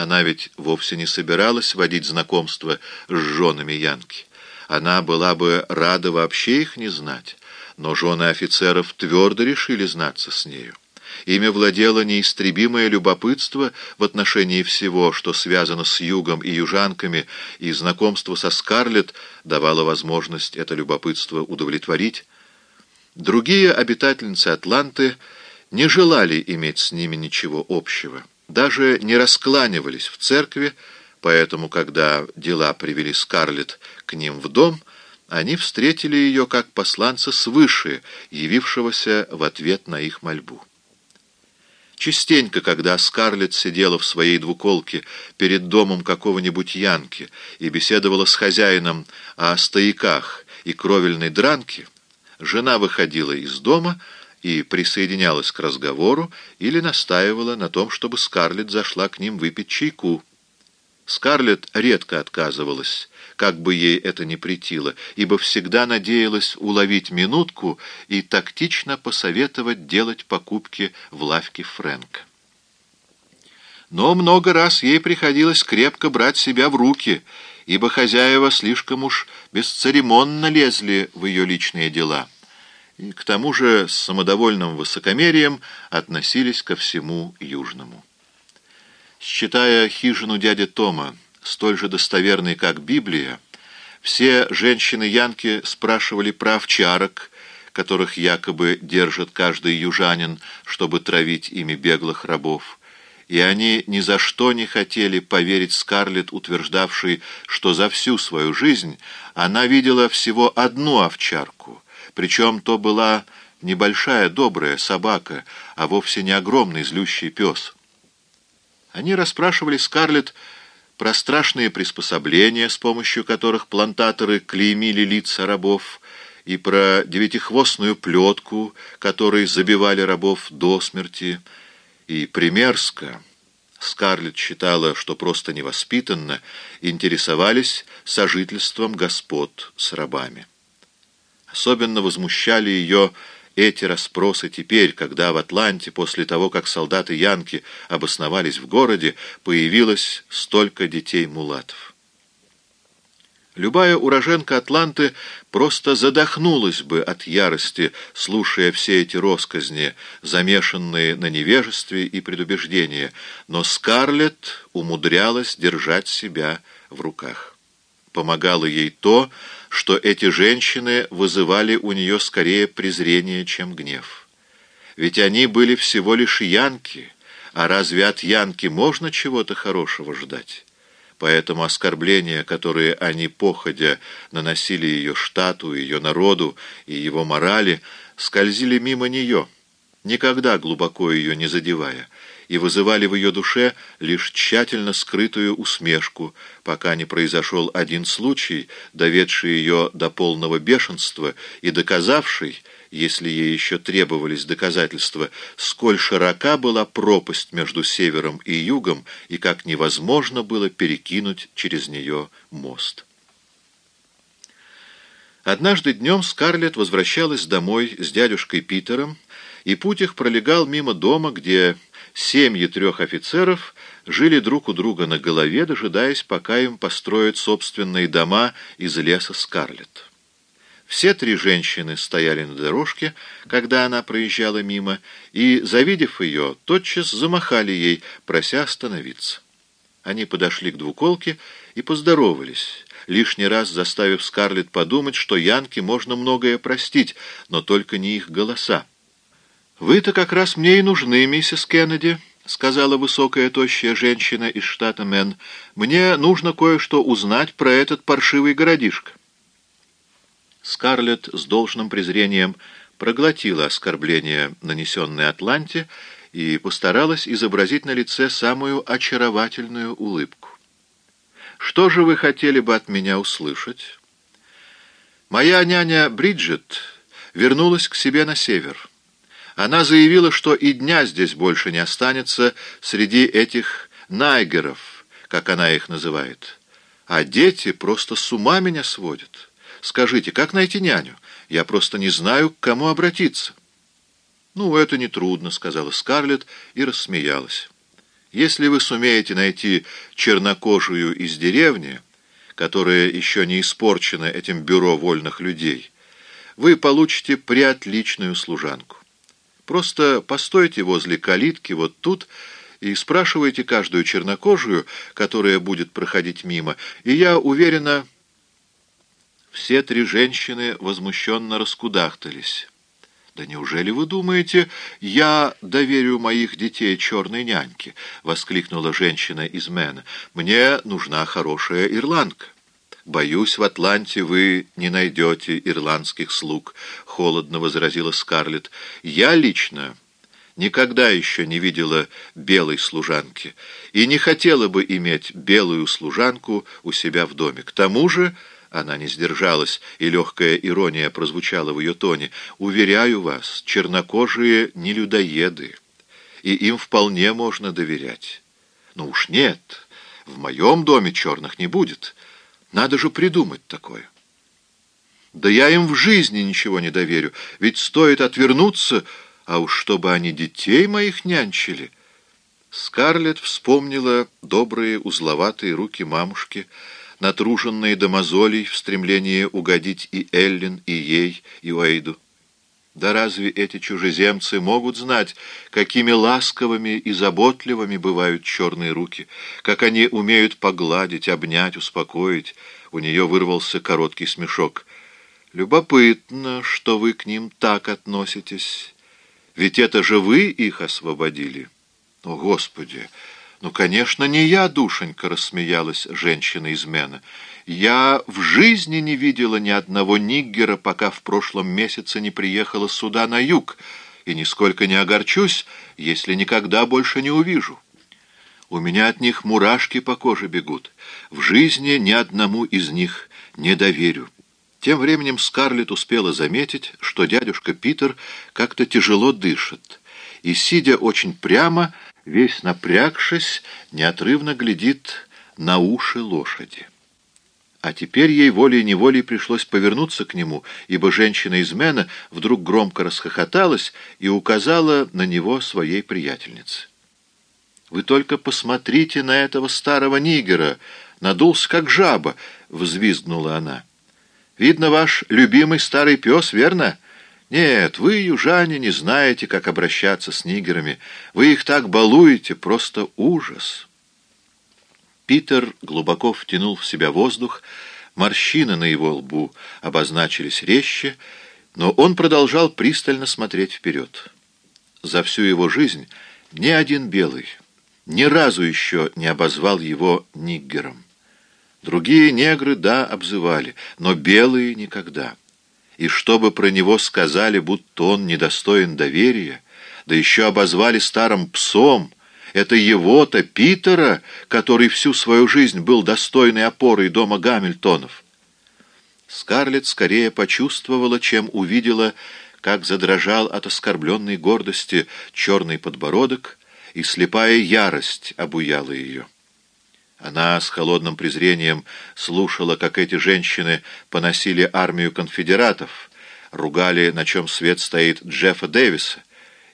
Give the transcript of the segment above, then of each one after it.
Она ведь вовсе не собиралась водить знакомство с женами Янки. Она была бы рада вообще их не знать, но жены офицеров твердо решили знаться с нею. Ими владело неистребимое любопытство в отношении всего, что связано с югом и южанками, и знакомство со Скарлетт давало возможность это любопытство удовлетворить. Другие обитательницы Атланты не желали иметь с ними ничего общего, даже не раскланивались в церкви, поэтому, когда дела привели Скарлетт к ним в дом, они встретили ее как посланца свыше, явившегося в ответ на их мольбу. Частенько, когда Скарлетт сидела в своей двуколке перед домом какого-нибудь Янки и беседовала с хозяином о стояках и кровельной дранке, жена выходила из дома и присоединялась к разговору или настаивала на том, чтобы Скарлетт зашла к ним выпить чайку. Скарлетт редко отказывалась, как бы ей это ни претило, ибо всегда надеялась уловить минутку и тактично посоветовать делать покупки в лавке Фрэнка. Но много раз ей приходилось крепко брать себя в руки, ибо хозяева слишком уж бесцеремонно лезли в ее личные дела и к тому же с самодовольным высокомерием относились ко всему южному. Считая хижину дяди Тома столь же достоверной, как Библия, все женщины-янки спрашивали про овчарок, которых якобы держит каждый южанин, чтобы травить ими беглых рабов, и они ни за что не хотели поверить Скарлетт, утверждавшей, что за всю свою жизнь она видела всего одну овчарку, причем то была небольшая добрая собака, а вовсе не огромный злющий пес. Они расспрашивали Скарлетт про страшные приспособления, с помощью которых плантаторы клеймили лица рабов, и про девятихвостную плетку, которой забивали рабов до смерти, и примерзко. Скарлетт считала, что просто невоспитанно интересовались сожительством господ с рабами. Особенно возмущали ее эти расспросы теперь, когда в Атланте, после того, как солдаты Янки обосновались в городе, появилось столько детей-мулатов. Любая уроженка Атланты просто задохнулась бы от ярости, слушая все эти росказни, замешанные на невежестве и предубеждении, но Скарлетт умудрялась держать себя в руках. Помогало ей то, что эти женщины вызывали у нее скорее презрение, чем гнев. Ведь они были всего лишь янки, а разве от янки можно чего-то хорошего ждать? Поэтому оскорбления, которые они походя наносили ее штату, ее народу и его морали, скользили мимо нее, никогда глубоко ее не задевая, и вызывали в ее душе лишь тщательно скрытую усмешку, пока не произошел один случай, доведший ее до полного бешенства и доказавший, если ей еще требовались доказательства, сколь широка была пропасть между севером и югом и как невозможно было перекинуть через нее мост. Однажды днем Скарлетт возвращалась домой с дядюшкой Питером, и путь их пролегал мимо дома, где Семьи трех офицеров жили друг у друга на голове, дожидаясь, пока им построят собственные дома из леса Скарлетт. Все три женщины стояли на дорожке, когда она проезжала мимо, и, завидев ее, тотчас замахали ей, прося остановиться. Они подошли к двуколке и поздоровались, лишний раз заставив Скарлетт подумать, что Янке можно многое простить, но только не их голоса. «Вы-то как раз мне и нужны, миссис Кеннеди», — сказала высокая тощая женщина из штата Мэн. «Мне нужно кое-что узнать про этот паршивый городишко». Скарлетт с должным презрением проглотила оскорбление, нанесенное Атланте, и постаралась изобразить на лице самую очаровательную улыбку. «Что же вы хотели бы от меня услышать?» «Моя няня Бриджит вернулась к себе на север». Она заявила, что и дня здесь больше не останется среди этих найгеров, как она их называет. А дети просто с ума меня сводят. Скажите, как найти няню? Я просто не знаю, к кому обратиться. «Ну, это нетрудно», — сказала Скарлетт и рассмеялась. Если вы сумеете найти чернокожую из деревни, которая еще не испорчена этим бюро вольных людей, вы получите приотличную служанку. Просто постойте возле калитки вот тут и спрашивайте каждую чернокожую, которая будет проходить мимо, и я уверена, все три женщины возмущенно раскудахтались. «Да неужели вы думаете, я доверю моих детей черной няньке?» — воскликнула женщина из Мэна. «Мне нужна хорошая ирландка». «Боюсь, в Атланте вы не найдете ирландских слуг», — холодно возразила Скарлетт. «Я лично никогда еще не видела белой служанки и не хотела бы иметь белую служанку у себя в доме. К тому же...» Она не сдержалась, и легкая ирония прозвучала в ее тоне. «Уверяю вас, чернокожие не людоеды, и им вполне можно доверять. Но уж нет, в моем доме черных не будет. Надо же придумать такое». «Да я им в жизни ничего не доверю, ведь стоит отвернуться, а уж чтобы они детей моих нянчили». Скарлетт вспомнила добрые узловатые руки мамушки, натруженные до мозолей в стремлении угодить и Эллин, и ей, и Уэйду. Да разве эти чужеземцы могут знать, какими ласковыми и заботливыми бывают черные руки, как они умеют погладить, обнять, успокоить? У нее вырвался короткий смешок. «Любопытно, что вы к ним так относитесь. Ведь это же вы их освободили». «О, Господи!» «Ну, конечно, не я, душенька», — рассмеялась женщина-измена. «Я в жизни не видела ни одного ниггера, пока в прошлом месяце не приехала сюда на юг, и нисколько не огорчусь, если никогда больше не увижу. У меня от них мурашки по коже бегут. В жизни ни одному из них не доверю». Тем временем Скарлетт успела заметить, что дядюшка Питер как-то тяжело дышит, и, сидя очень прямо, — весь напрягшись, неотрывно глядит на уши лошади. А теперь ей волей-неволей пришлось повернуться к нему, ибо женщина-измена вдруг громко расхохоталась и указала на него своей приятельнице. «Вы только посмотрите на этого старого нигера! Надулся, как жаба!» — взвизгнула она. «Видно, ваш любимый старый пес, верно?» Нет, вы, южане, не знаете, как обращаться с нигерами. Вы их так балуете, просто ужас. Питер глубоко втянул в себя воздух, морщины на его лбу обозначились резче, но он продолжал пристально смотреть вперед. За всю его жизнь ни один белый ни разу еще не обозвал его ниггером. Другие негры, да, обзывали, но белые никогда и чтобы про него сказали, будто он недостоин доверия, да еще обозвали старым псом, это его-то, Питера, который всю свою жизнь был достойной опорой дома Гамильтонов. Скарлетт скорее почувствовала, чем увидела, как задрожал от оскорбленной гордости черный подбородок, и слепая ярость обуяла ее. Она с холодным презрением слушала, как эти женщины поносили армию конфедератов, ругали, на чем свет стоит Джеффа Дэвиса,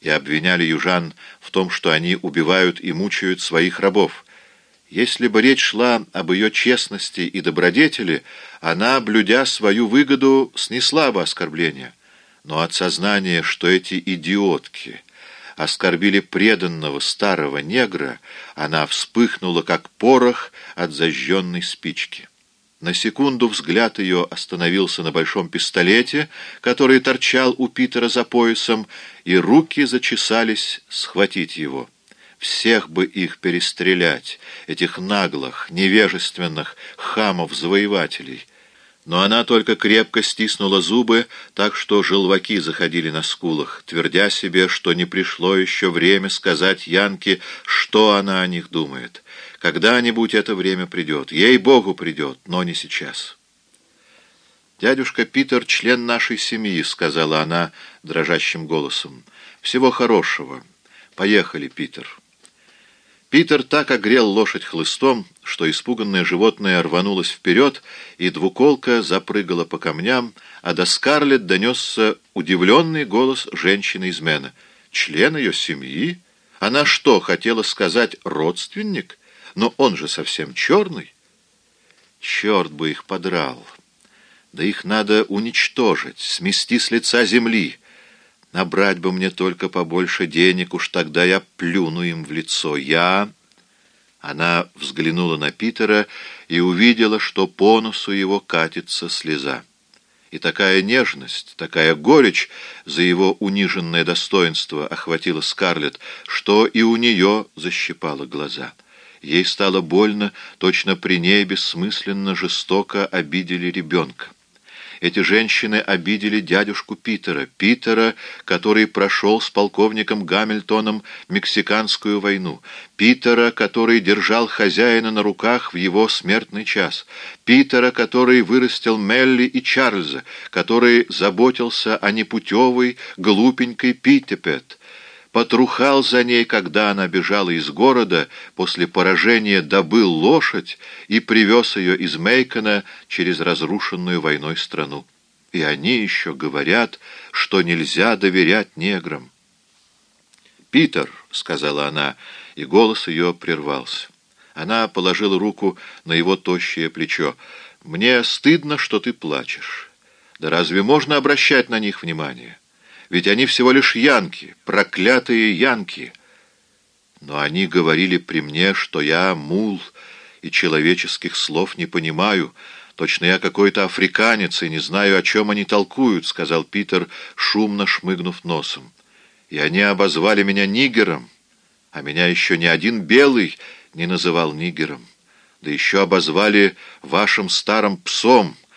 и обвиняли южан в том, что они убивают и мучают своих рабов. Если бы речь шла об ее честности и добродетели, она, блюдя свою выгоду, снесла бы оскорбление. Но от сознания, что эти идиотки оскорбили преданного старого негра, она вспыхнула, как порох от зажженной спички. На секунду взгляд ее остановился на большом пистолете, который торчал у Питера за поясом, и руки зачесались схватить его. Всех бы их перестрелять, этих наглых, невежественных хамов-завоевателей — но она только крепко стиснула зубы, так что желваки заходили на скулах, твердя себе, что не пришло еще время сказать Янке, что она о них думает. Когда-нибудь это время придет, ей-богу придет, но не сейчас. «Дядюшка Питер — член нашей семьи», — сказала она дрожащим голосом. «Всего хорошего. Поехали, Питер». Питер так огрел лошадь хлыстом, что испуганное животное рванулось вперед, и двуколка запрыгала по камням, а до Скарлетт донесся удивленный голос женщины из Мэна. «Член ее семьи? Она что, хотела сказать родственник? Но он же совсем черный. Черт бы их подрал. Да их надо уничтожить, смести с лица земли. Набрать бы мне только побольше денег, уж тогда я плюну им в лицо. Я... Она взглянула на Питера и увидела, что по носу его катится слеза. И такая нежность, такая горечь за его униженное достоинство охватила Скарлетт, что и у нее защипало глаза. Ей стало больно, точно при ней бессмысленно жестоко обидели ребенка. Эти женщины обидели дядюшку Питера, Питера, который прошел с полковником Гамильтоном Мексиканскую войну, Питера, который держал хозяина на руках в его смертный час, Питера, который вырастил Мелли и Чарльза, который заботился о непутевой, глупенькой Питтипет, потрухал за ней, когда она бежала из города, после поражения добыл лошадь и привез ее из Мейкона через разрушенную войной страну. И они еще говорят, что нельзя доверять неграм. «Питер», — сказала она, и голос ее прервался. Она положила руку на его тощее плечо. «Мне стыдно, что ты плачешь. Да разве можно обращать на них внимание?» Ведь они всего лишь янки, проклятые янки. Но они говорили при мне, что я мул и человеческих слов не понимаю. Точно я какой-то африканец и не знаю, о чем они толкуют, — сказал Питер, шумно шмыгнув носом. И они обозвали меня нигером, а меня еще ни один белый не называл нигером. Да еще обозвали вашим старым псом —